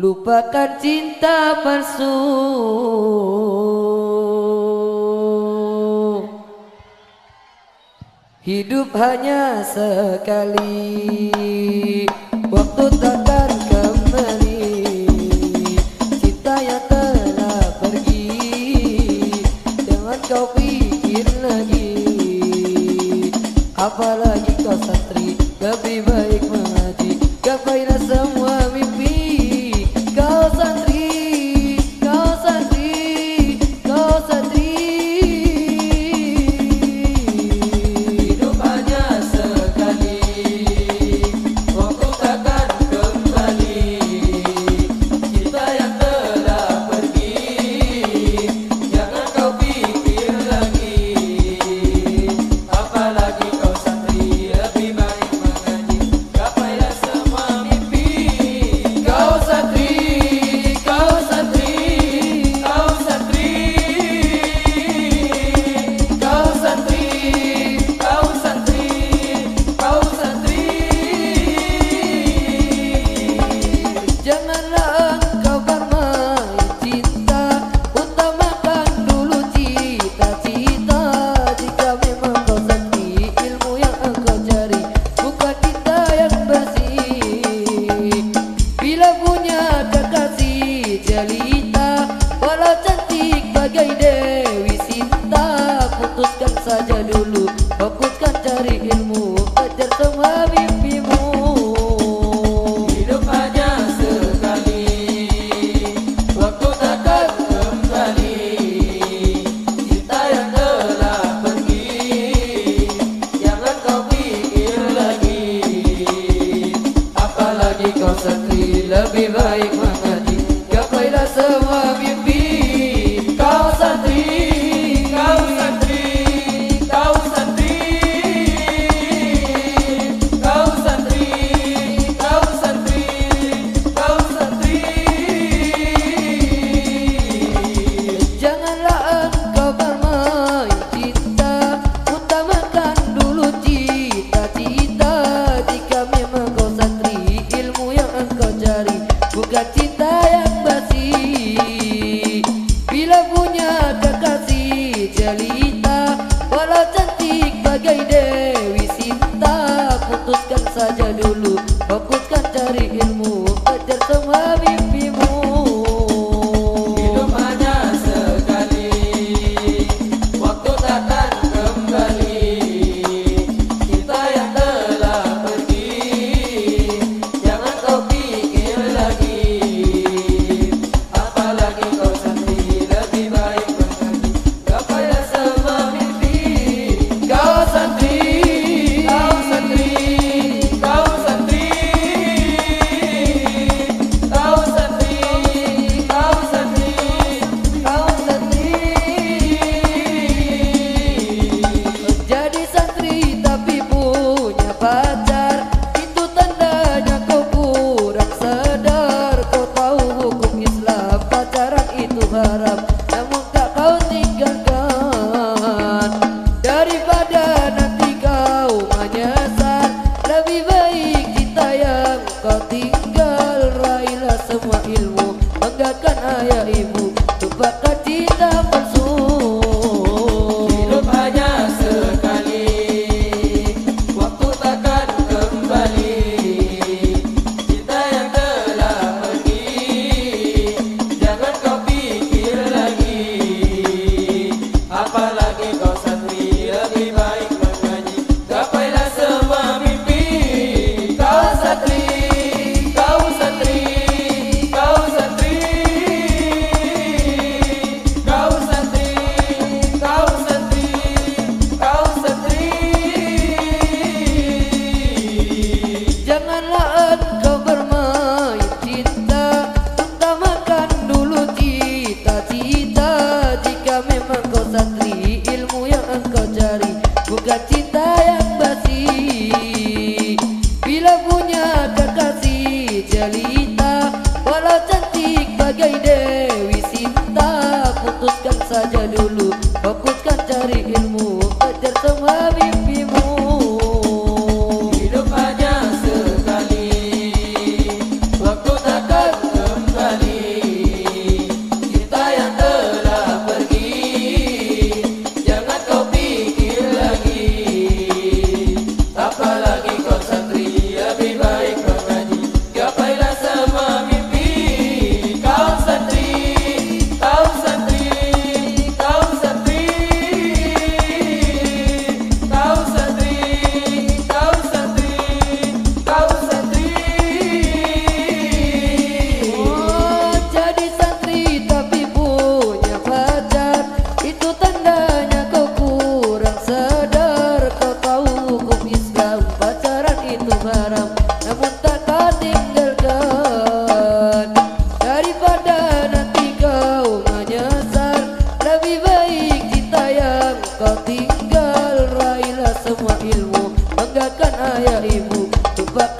Lupakan cinta palsu. Hidup hanya sekali. Waktu takkan kembali. Cinta yang telah pergi. Jangan kau pikir lagi. Apalagi kau santri Lebih baik mengaji Gapailah semua lebih ali. Banggakan ayah ibu itu haram Namun tak kau tinggalkan. Daripada nanti kau menyesal Lebih baik kita yang kau tinggal. Raihlah semua ilmu Banggakan ayah ibu Tepat